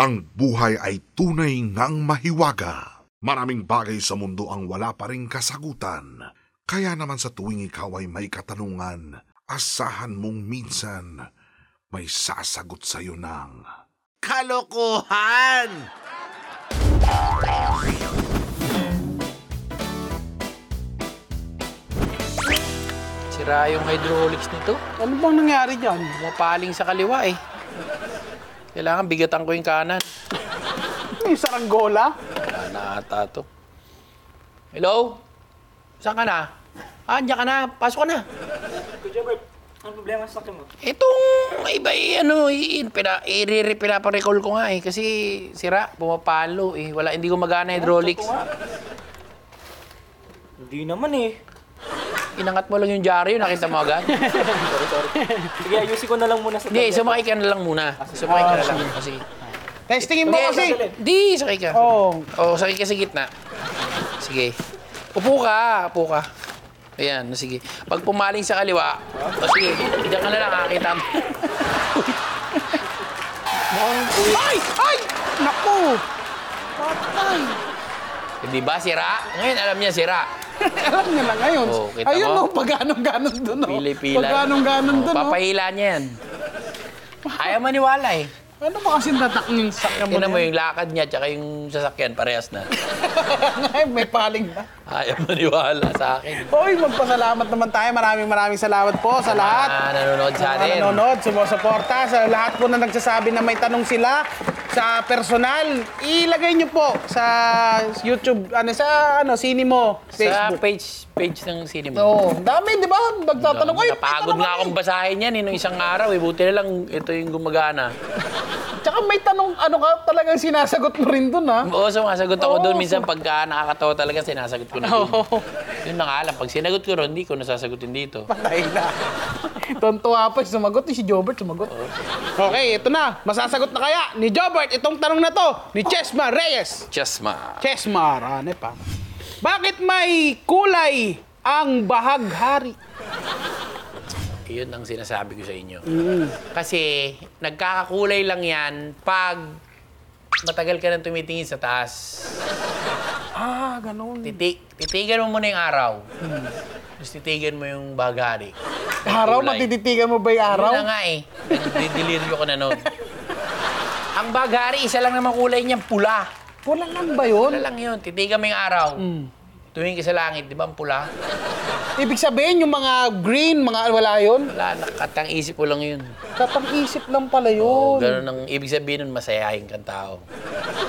Ang buhay ay tunay ngang mahiwaga. Maraming bagay sa mundo ang wala pa rin kasagutan. Kaya naman sa tuwing ikaw ay may katanungan, asahan mong minsan may sasagot sa'yo ng... Kalokohan! Sira yung hydraulics nito. Ano bang nangyari dyan? Mapaling sa kaliwa eh. Kailangan bigatan ko yung kanan. May saranggola? Wala na ata to. Hello? Saan ka na? Ah, andiyan ka na. Pasok ka na. Ano problema sa sakyan mo? Itong iba eh, ano, i- pina, i- pinaparecall ko nga eh. Kasi sira, pumapalo eh. Wala, hindi ko magana hydraulics. Hindi naman eh. Inangat mo lang yung dyaryo, nakita mo agad. Sorry, sorry. Sige, ayusin ko na lang muna sa Hindi, tablet. sumakay ka na lang muna. Sumakay ka na lang. Kasi, Testingin mo kasi. di, sakay ka. Oo. Oo, sakay ka sa gitna. Sige. Upo ka, upo ka. Ayan, sige. Pag pumaling sa kaliwa, o sige, diyan ka na lang, kakita mo. Ay! Ay! Naku! Patay! Di ba, sira? Ngayon, alam niya, sira. Alam niya na ngayon. Oo, kita Ayun mo? no, pag ganon-ganon doon. No. Pili-pila. Pag ganon-ganon Oo, doon. No. Papahila niya yan. Ayaw maniwala eh. Ano ba kasi tatak yung sakyan mo? Tingnan mo yung lakad niya, tsaka yung sasakyan, parehas na. yan? May paling na. Ayaw maniwala sa akin. Hoy, magpasalamat naman tayo. Maraming maraming salamat po sa lahat. Ah, nanonood sa mga atin. nanonood, sumusuporta, sa lahat po na nagsasabi na may tanong sila sa personal, ilagay nyo po sa YouTube, ano, sa ano, Sinimo, Sa Facebook. page page ng cinema. Oo, dami, di ba? Nagtatanong, "Oy, may Napagod nga kami." akong basahin yan eh, nung isang araw eh. Buti na lang ito yung gumagana. Tsaka may tanong, ano ka, talagang sinasagot mo rin dun, ha? Oo, sumasagot ako Oo, doon. Minsan pagka nakakatawa talaga, sinasagot ko na doon. Oo. Yun na nga lang. Pag sinagot ko ron, hindi ko nasasagutin dito. Patay na. Tontuwa pa, sumagot si Jobert, sumagot. Okay, ito na. Masasagot na kaya ni Jobert itong tanong na to ni Chesma Reyes. Chesma. Chesma, rane pa. Bakit may kulay ang bahaghari? Yun ang sinasabi ko sa inyo. Kasi nagkakakulay lang yan pag matagal ka nang tumitingin sa taas. Ah, ganun. Titi titigan mo muna yung araw. Tapos titigan mo yung bagari. Araw, Kulay. matititigan mo ba yung araw? Yun na nga eh. Nagdidelirio ko na noon. Ang bagari, isa lang naman kulay niyan, pula. Wala lang ba yun? Wala lang yun. Titigan mo yung araw. Mm. Tuwing ka sa langit, di ba ang pula? Ibig sabihin, yung mga green, mga wala yun? Wala, nakatang isip ko lang yun. Katang isip lang pala Oo, yun. ganun ang ibig sabihin nun, masayahin kang tao.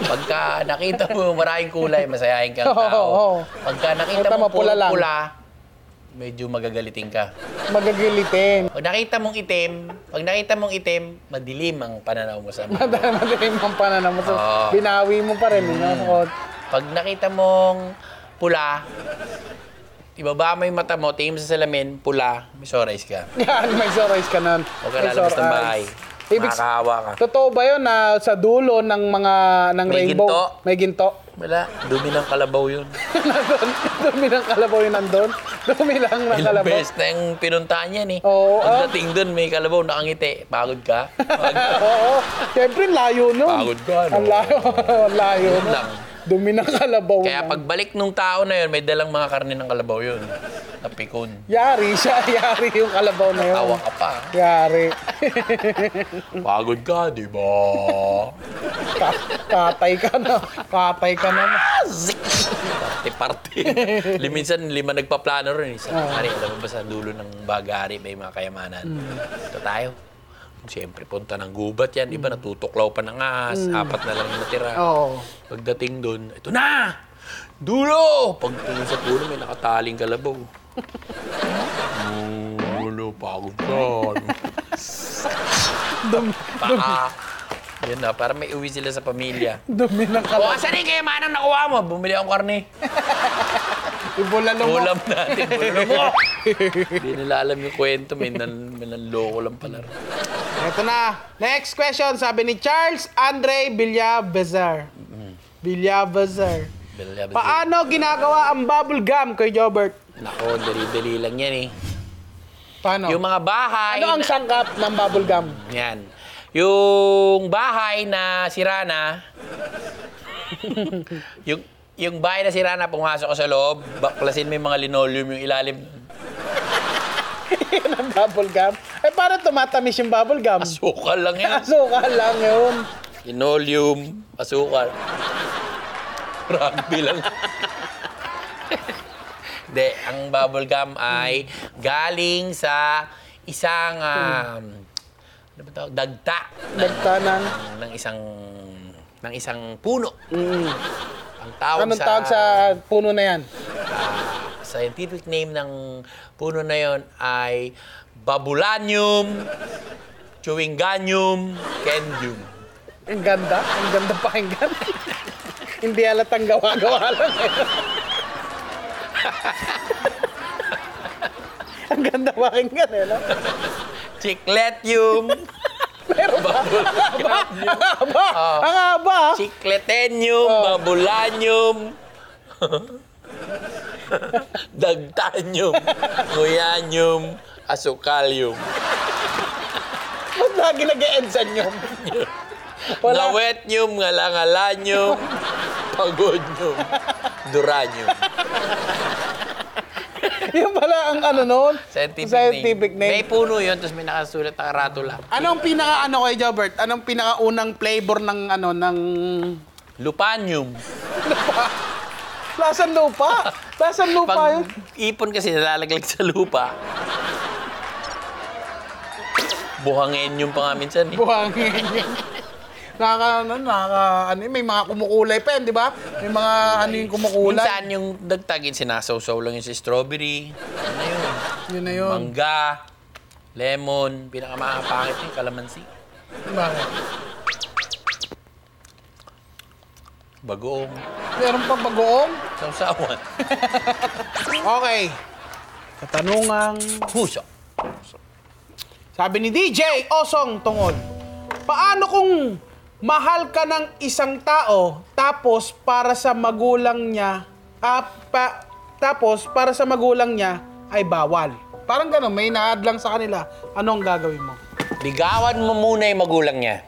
Pagka nakita mo maraming kulay, masayahin kang Oo, tao. oo. Pagka nakita Nakita mo mo pula pula, lang. pula, medyo magagalitin ka. Magagilitin. Pag nakita mong itim, pag nakita mong itim, madilim ang pananaw mo sa mundo. Madaling ang pananaw mo. So, Oo. binawi mo pa rin. No? Pag nakita mong pula, ibaba mo yung mata mo, tingin mo sa salamin, pula, may sorize ka. Yan, may surprise ka nun. Huwag ka May lalabas ng bahay. Ibig, Makakahawa ka. totoo ba yun na sa dulo ng mga ng May rainbow? ginto. May ginto. Wala, dumi ng kalabaw yun. nandun, dumi ng kalabaw yun nandun. Dumi lang ng Ilang kalabaw. beses na yung pinuntahan yan eh. Oo, ah. Pagdating doon, may kalabaw nakangiti. Pagod ka? Pagod ka. Oo. Siyempre, layo nun. Pagod ka, no? Ang layo. Ang layo nun. lang. Dumi ng kalabaw Kaya lang. pagbalik nung tao na yun, may dalang mga karne ng kalabaw yun. Napikon. Yari siya. Yari yung kalabaw na yun. Tawa ka pa. Yari. Pagod ka, di ba? Ka- Katay ka na. Katay ka na. Zik! Party-party. Liminsan, lima nagpaplano rin. Isa, Ari, alam mo ba sa dulo ng bagari may mga kayamanan? Ito tayo. Siyempre, punta ng gubat yan. Iba natutuklaw pa ng ahas. Apat na lang natira. Oo. Pagdating doon, ito na! Dulo! Pagtingin sa puno, may nakataling kalabaw. Dulo, pagod ka. Dumi, Paka. Yan na, para may uwi sila sa pamilya. dumi ng O, kalabaw. asan yung kayamanang nakuha mo? Bumili akong karne. Ibulalo mo. Ulam natin, ulam mo. Hindi nila alam yung kwento. May, nan, may nanloko lang pala. Ito na. Next question. Sabi ni Charles Andre Villabezar. Villabezar. Paano? Paano ginagawa ang bubble gum kay Jobert? Nako, dali-dali lang yan eh. Paano? Yung mga bahay... ano ang sangkap ng bubble gum? Yan. Yung bahay na sira na, yung, yung bahay na sira na, pumasok ka sa loob, baklasin mo yung mga linoleum, yung ilalim. Yun ang bubble gum. Eh, paano tumatamis yung bubble gum? Asukal lang yan. Asukal lang yun. Linoleum, asukal. Rugby lang. Hindi, ang bubble gum ay galing sa isang um, ano ba tawag? dagta Dagtanan. ng isang ng isang puno. Mm. Ang tawag Anong sa tawag sa puno na yan? ah, scientific name ng puno na yon ay Babulanium chewinganium kendium. Ang ganda. Ang ganda pakinggan. Hindi halatang gawa-gawa lang. eh. Ang ganda pakinggan eh, no? Chicletium. Pero ba? Ang haba! Ah. Ang haba! Chicletenium, babulanium, dagtanium, nguyanium, asukalium, Ba't lagi nag-e-edsan yun? Wala. nawetnium, ngalangalanium, pagodnium, duranium. Yun pala ang ano noon? Scientific, name. May puno yun, tapos may nakasulat na karatula. Anong pinaka ano kay Jobert? Anong pinakaunang flavor ng ano ng Lupanium. Lasan lupa? Lasan lupa yun? Pag ipon kasi nalalaglag sa lupa. Buhangin yung pa nga minsan eh. Buhangin yun. Nakaka, ano, nakaka, ano, yun, may mga kumukulay pa yan, di ba? May mga ano yung kumukulay. Minsan yung dagtagin, sinasawsaw lang yung si strawberry. Ano yun? Yun na yun. Mangga, lemon, pinakamapangit yung kalamansi. Bakit? Bagoong, Meron pang bagoong? sausawan, Okay. Katanungang puso. Sabi ni DJ Osong Tungod, paano kung mahal ka ng isang tao tapos para sa magulang niya, ah, pa- tapos para sa magulang niya ay bawal? Parang gano'n, may naadlang sa kanila. Ano ang gagawin mo? Ligawan mo muna yung magulang niya.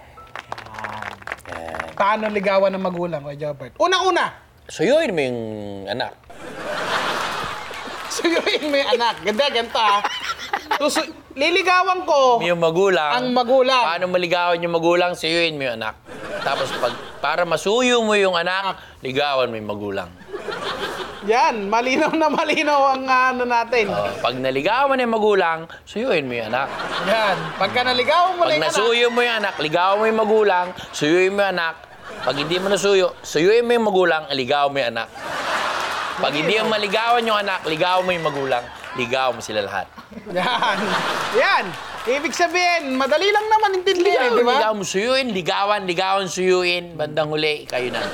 Paano ligawan ng magulang, Kuya Jobert? Una-una, Suyuin mo yung anak. suyuin mo yung anak. Ganda, ganito ah. Susu- liligawan ko Yung magulang. ang magulang. Paano maligawan yung magulang? Suyuin mo yung anak. Tapos pag, para masuyo mo yung anak, ligawan mo yung magulang. Yan, malinaw na malinaw ang ano natin. Oh, pag naligawan yung magulang, suyuin mo yung anak. Yan, pagka naligawan mo Pag na yung anak, nasuyo mo yung anak, ligawan mo yung magulang, suyuin mo yung anak. Pag hindi mo nasuyo, suyuin mo yung magulang, ligawan mo yung anak. Pag hindi mo maligawan yung anak, ligawan mo yung magulang, ligawan mo sila lahat. Yan. Yan. Ibig sabihin, madali lang naman intindihan, eh, di ba? Ligawan mo, suyuin, ligawan, ligawan, suyuin. Bandang huli, kayo na.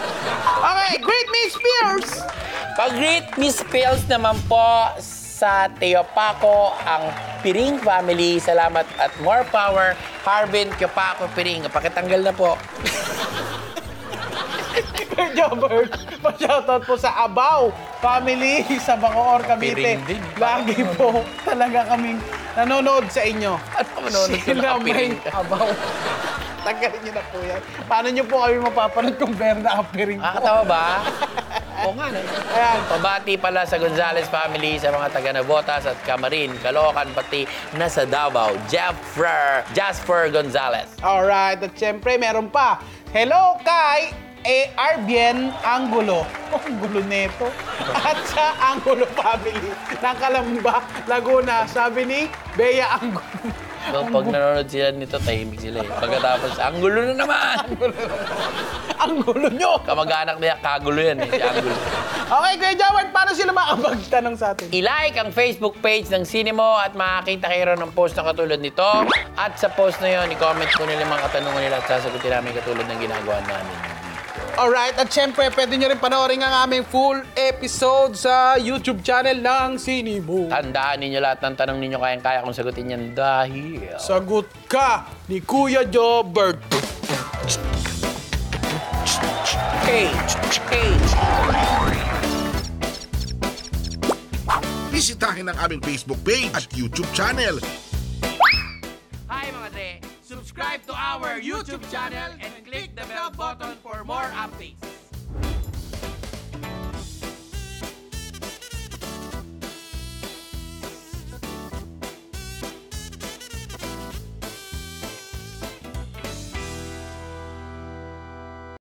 Okay, Great Miss Spears! Pag-greet Miss Pills naman po sa Teopaco, ang Piring family. Salamat at more power. Harbin, Teopaco, Piring. Pakitanggal na po. Kuya Jobert, pa-shoutout po sa Abaw family sa Bacoor, Cavite. Piring din. Lagi po talaga kaming nanonood sa inyo. At manonood ka Sila may nakapiring ka. Abaw. Tagalin niyo na po yan. Paano niyo po kami mapapanood kung meron na apiring po? Nakakatawa ba? Oo nga, no? Ayan. Pabati pala sa Gonzales family, sa mga taga Navotas at Camarin, Caloocan, pati na sa Davao, Jasper, Jasper Gonzales. Alright, at syempre meron pa. Hello kay eh, Arbien Angulo. Oh, ang gulo neto. At sa Angulo family ng Kalamba, Laguna. Sabi ni Bea Angulo. So, pag nanonood sila nito, tahimik sila eh. Pagkatapos, ang gulo na naman! Ang gulo nyo! Kamag-anak niya, kagulo yan eh, si Angulo. Okay, Kuya Jawan, paano sila makapagtanong sa atin? I-like ang Facebook page ng Cinemo at makakita kayo ng post na katulad nito. At sa post na yon, i-comment ko nila yung mga katanungan nila at sasagutin namin katulad ng ginagawa namin. Alright, at syempre, pwede nyo rin panoorin ang aming full episode sa YouTube channel ng Sinimo. Tandaan ninyo lahat ng tanong ninyo, kayang-kaya kong sagutin yan dahil... Sagot ka ni Kuya Jobert. Cage! Cage! Bisitahin ang aming Facebook page at YouTube channel. Hi mga dre! Subscribe to our YouTube channel and click the bell button for more updates.